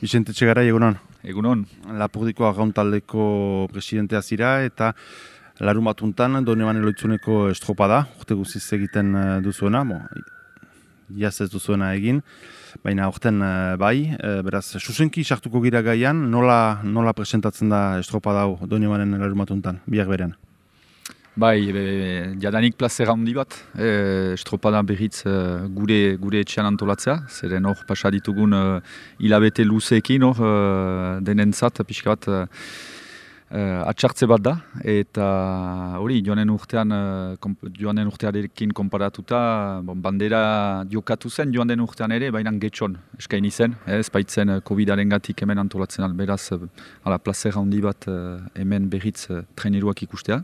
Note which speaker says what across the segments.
Speaker 1: Vicente Txegara, egunon.
Speaker 2: Egunon.
Speaker 1: Lapurdiko arrauntaldeko presidentea zira eta larun batuntan Doneban eloitzuneko estropa da, urte guziz egiten eh, duzuena, bo, iaz ez duzuena egin, baina urten eh, bai, eh, beraz, susenki sartuko gira gaian, nola, nola presentatzen da estropa dau Donebanen larun batuntan, biak beren?
Speaker 2: Bai, be, jadanik plazera handi bat, e, estropada berriz e, gure, gure etxean antolatzea, zeren hor pasa ditugun e, hilabete luzeekin hor e, denentzat pixka bat e, atxartze bat da, eta hori joanen urtean, e, joanen urtearekin konparatuta, bon, bandera jokatu zen joan den urtean ere, baina getxon eskaini zen, ez? Baitzen COVID-aren gatik hemen antolatzen alberaz, ala plazera handi bat e, hemen berriz e, treneruak ikustea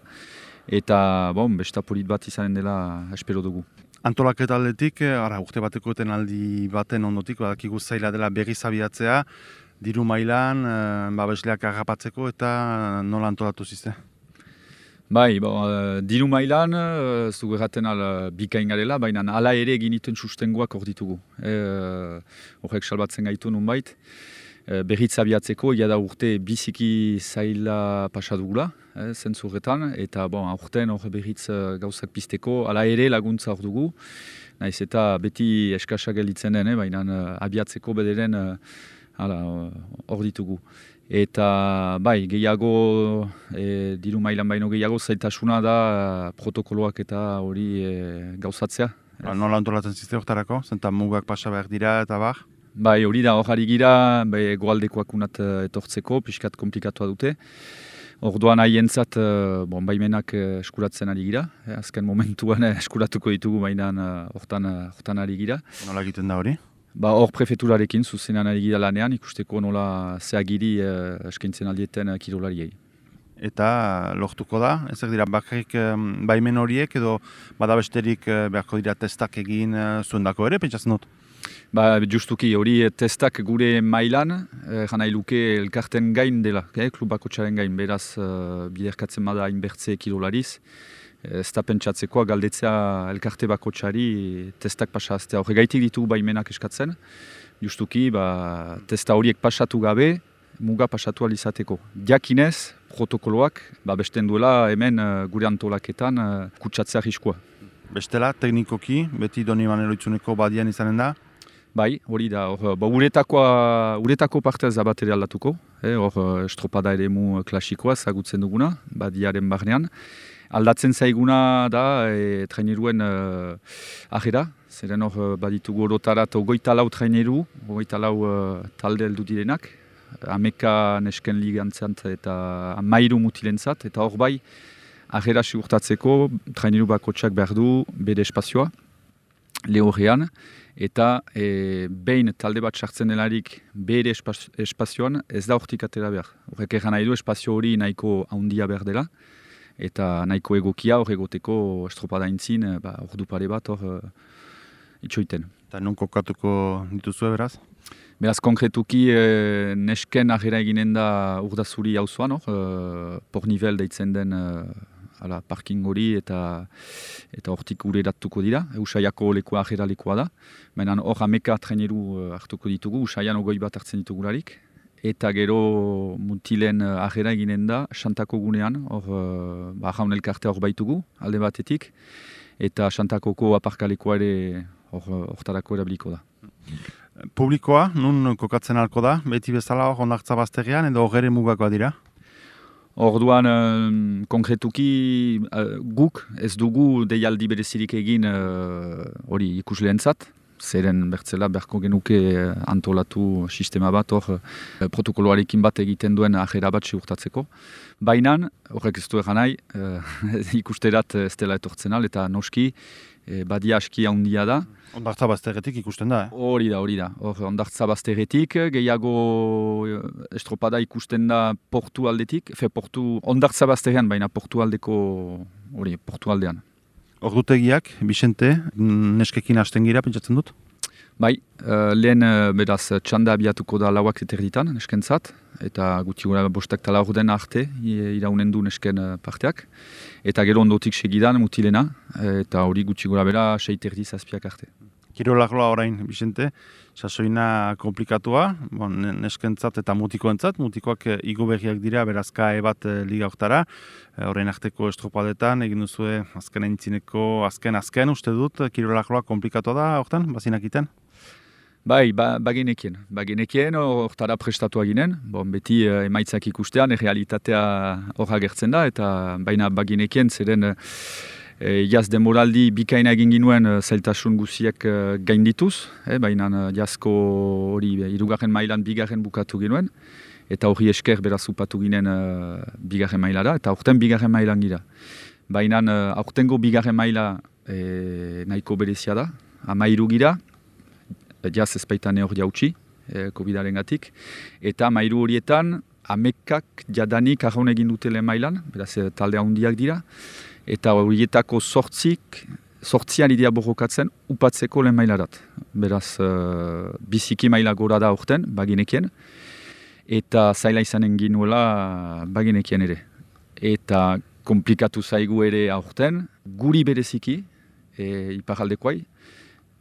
Speaker 2: eta bon, besta polit bat izanen dela espero dugu.
Speaker 1: Antolaketa aldetik, eh, ara, urte bateko aldi baten ondotik, badakigu zaila dela berri zabiatzea, diru mailan, e, babesleak agapatzeko eta nola antolatu zizte?
Speaker 2: Bai, bo, uh, diru mailan, uh, zugu erraten ala bikain garela, baina ala ere egin ituen sustengoak hor ditugu. Horrek e, salbatzen gaitu nun bait. E, berriz abiatzeko, ia da urte biziki zaila pasadugula, eh, zentzurretan, eta bon, aurten hor berriz uh, gauzak pizteko, ala ere laguntza hor dugu, naiz eta beti eskasa gelditzen den, eh, baina uh, abiatzeko bederen hor uh, ditugu. Eta bai, gehiago, e, diru mailan baino gehiago, zaitasuna da protokoloak eta hori e, gauzatzea.
Speaker 1: Ba, nola antolatzen zizte horretarako? Zenta mugak pasa behar dira eta bar?
Speaker 2: Bai, hori da, hori gira, bai, goaldekoak unat uh, etortzeko, pixkat komplikatua dute. Orduan haientzat, uh, bon, baimenak uh, eskuratzen ari gira. Eh, azken momentuan eskuratuko ditugu bainan hortan uh, ari gira.
Speaker 1: Nola egiten da hori?
Speaker 2: Ba, hor prefeturarekin zuzenan ari gira lanean, ikusteko nola zeagiri uh, eskaintzen aldieten uh, kirolariei.
Speaker 1: Eta lortuko da, ezak dira bakarrik baimen horiek edo badabesterik uh, beharko dira testak egin uh, zuen dako ere, pentsatzen dut?
Speaker 2: Ba, justuki, hori testak gure mailan, eh, jana iluke elkarten gain dela, eh, klubako txaren gain, beraz, eh, biderkatzen bada inbertze kilolariz, eh, ez da pentsatzekoa galdetzea elkarte bako txari testak pasaztea. Horre gaitik ditugu baimenak eskatzen, justuki, ba, testa horiek pasatu gabe, muga pasatu alizateko. Diakinez, protokoloak, ba, besten duela hemen uh, gure antolaketan uh, kutsatzea riskua.
Speaker 1: Bestela, teknikoki, beti doni baneroitzuneko badian izanen da,
Speaker 2: Bai, hori da, hor, ba, uretakoa, uretako parte zabatere aldatuko, eh, hor, eh, estropada ere mu klasikoa zagutzen duguna, badiaren barnean. Aldatzen zaiguna da, e, traineruen uh, ahera, zeren hor, eh, baditugu orotarat, ogoita lau traineru, ogoita lau uh, talde heldu direnak, ameka nesken ligantzant eta amairu mutilentzat, eta hor bai, ahera sigurtatzeko, traineru bakotsak behar du, bede espazioa, lehorrean, eta e, behin talde bat sartzen delarik bere espazioan ez da hortik atera behar. Horrek egan nahi du espazio hori nahiko handia behar dela, eta nahiko egokia hor egoteko estropada intzin, ba, ordu pare bat hor uh, itxoiten.
Speaker 1: Eta non kokatuko dituzu beraz?
Speaker 2: Beraz, konkretuki e, nesken ahera eginen da urdazuri hau hor, e, por nivel deitzen den ala, parking hori eta eta hortik gure datuko dira. Usaiako lekoa ajera lekoa da. Baina hor ameka treneru uh, hartuko ditugu, usaian ogoi bat hartzen ditugularik. Eta gero mutilen uh, ajera eginen da, xantako gunean, hor uh, ba, jaun elkarte hor baitugu, alde batetik. Eta xantakoko aparkalekoa ere hortarako erabiliko da.
Speaker 1: Publikoa, nun kokatzen alko da, beti bezala hor ondartza bazterian, edo hor mugakoa dira?
Speaker 2: Orduan, uh, konkretuki uh, guk ez dugu deialdi berezirik egin uh, hori uh, ikusleentzat, zeren bertzela berko genuke antolatu sistema bat hor uh, protokoloarekin bat egiten duen ajera bat urtatzeko. Baina, horrek ez du egan nahi, uh, ikusterat ez dela etortzen al, eta noski, e, badia aski handia da.
Speaker 1: Ondartza bazterretik ikusten da, eh?
Speaker 2: Hori da, hori da. Hor, ondartza bazterretik, gehiago estropada ikusten da portu aldetik, fe portu, ondartza bazterrean, baina portu aldeko, hori, portu aldean.
Speaker 1: Ordutegiak, Bixente, neskekin hasten gira, pentsatzen dut?
Speaker 2: Bai, uh, lehen uh, beraz txanda abiatuko da lauak eterditan, neskentzat, eta guti gura bostak tala den arte, iraunen du nesken parteak. Eta gero ondotik segidan mutilena, eta hori guti gura bera seiterdi zazpiak arte.
Speaker 1: Kirolakloa orain, Bixente, sasoina komplikatua, bon, neskentzat eta mutikoentzat, mutikoak e, igo berriak dira, berazka ebat e, liga oktara, e, orain arteko estropadetan, egin duzue azken entzineko, azken azken uste dut, kirolakloa komplikatua da, hortan, bazinak iten?
Speaker 2: Bai, ba, bagenekien. Bagenekien, hortara prestatu ginen. Bon, beti uh, emaitzak ikustean, realitatea horra gertzen da, eta baina bagenekien, zeren uh, jaz demoraldi bikaina egin ginuen uh, zailtasun guziak uh, gaindituz, eh, baina uh, jazko hori irugarren mailan bigarren bukatu ginuen, eta hori esker beraz upatu ginen uh, bigarren mailara, eta aurten bigarren mailan gira. Baina uh, aurtengo bigarren maila eh, nahiko berezia da, amairu gira, jaz ezpaitan hor jautsi, e, COVID-aren gatik. Eta mairu horietan, amekak jadanik ahon egin dutele mailan, beraz e, talde handiak dira. Eta horietako sortzik, sortzian idea borrokatzen, upatzeko lehen mailarat. Beraz, e, biziki maila gora da orten, baginekien. Eta zaila izanen ginuela baginekien ere. Eta komplikatu zaigu ere aurten, guri bereziki, e, iparaldekoai,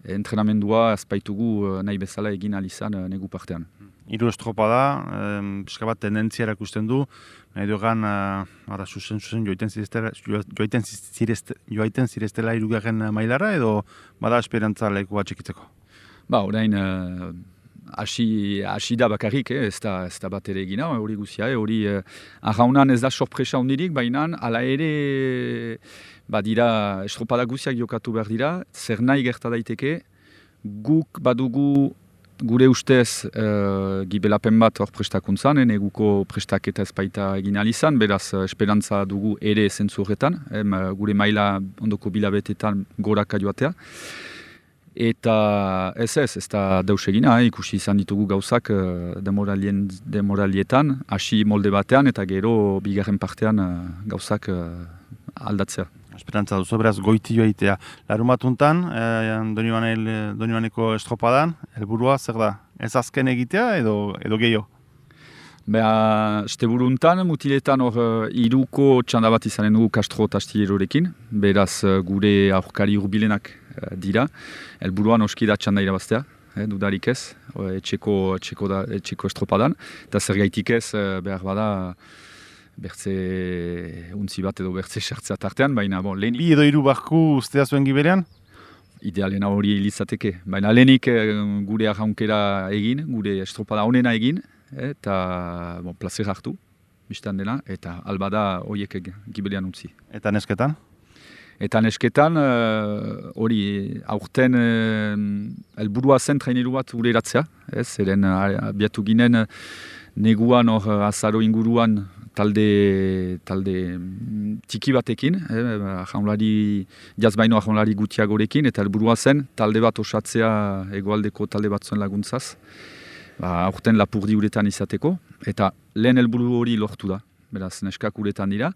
Speaker 2: entrenamendua azpaitugu uh, nahi bezala egin alizan uh, negu partean.
Speaker 1: Iru estropa da, um, bat tendentzia erakusten du, nahi dugan, uh, ara, susen, susen, joaiten zirestela, joaiten zirestela, joaiten zirestela irugarren mailara, edo bada esperantza lehiku bat?
Speaker 2: Ba, orain, uh, hasi, hasi da bakarrik, eh, ez, da, ez da bat ere egina, hori guzia, hori eh, ahaunan ez da sorpresa hondirik, baina ala ere badira estropada guziak jokatu behar dira, zer nahi gerta daiteke, guk badugu gure ustez uh, gibelapen bat hor prestakuntzan, eguko prestaketa ezpaita egin alizan, beraz uh, esperantza dugu ere zentzu horretan, gure maila ondoko bilabetetan goraka joatea. Eta ez ez, ez da deus egina, eh, ikusi izan ditugu gauzak uh, demoralietan, hasi molde batean eta gero bigarren partean gauzak aldatzea.
Speaker 1: Esperantza duzu, beraz, goiti joaitea. Larumatuntan, eh, donibaneko estropadan, helburua zer da? Ez azken egitea edo, edo gehiago?
Speaker 2: Beha, este buruntan, mutiletan hor uh, iruko txanda bat izanen dugu kastro tastillerorekin, beraz gure aurkari urbilenak dira. Elburua noski da txanda irabaztea, eh, dudarik ez, etxeko, etxeko, da, etxeko estropadan, eta zer gaitik ez, behar bada, bertze untzi bat edo bertze sartzea tartean, baina bon, lehenik...
Speaker 1: Bi edo iru barku ustea zuen giberean?
Speaker 2: Idealena hori hilizateke. Baina lehenik eh, gure arraunkera egin, gure estropada honena egin, eta bon, plazer hartu, biztan dena, eta albada horiek giberean utzi.
Speaker 1: Eta nesketan?
Speaker 2: Eta nesketan, eh, hori uh, aurten uh, elburua zen traineru bat gure eratzea, ez, eren abiatu ginen neguan hor azaro inguruan talde talde mm, txiki batekin, eh, jaunlari, jazbaino jaunlari gutiagorekin, eta helburua zen talde bat osatzea egoaldeko talde bat zuen laguntzaz, ba, aurten lapurdi uretan izateko, eta lehen helburu hori lortu da, beraz, neskak uretan dira.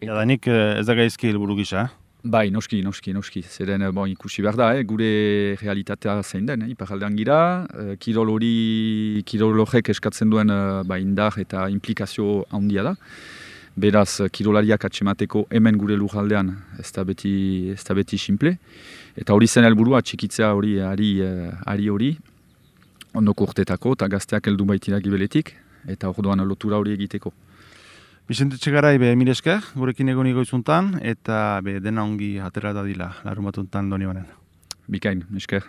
Speaker 1: Eta danik eh, ez da gaizki helburu gisa, eh?
Speaker 2: Bai, noski, noski, noski. Zeren, bon, ikusi behar da, eh? gure realitatea zein den, eh? iparaldean gira, eh, kirol hori, kirol horrek eskatzen duen eh, ba, indar eta implikazio handia da. Beraz, kirolariak atxemateko hemen gure lujaldean ez da beti, ez da beti simple. Eta hori zen helburua txikitzea hori, ari, eh, ari hori, ondoko urtetako, eta gazteak heldu baitira gibeletik, eta orduan lotura hori egiteko.
Speaker 1: Bizente Txegarai, be, mire esker, gurekin egon igoizuntan, eta be, dena ongi atera da dila, larun batuntan doni banen.
Speaker 2: Bikain, esker.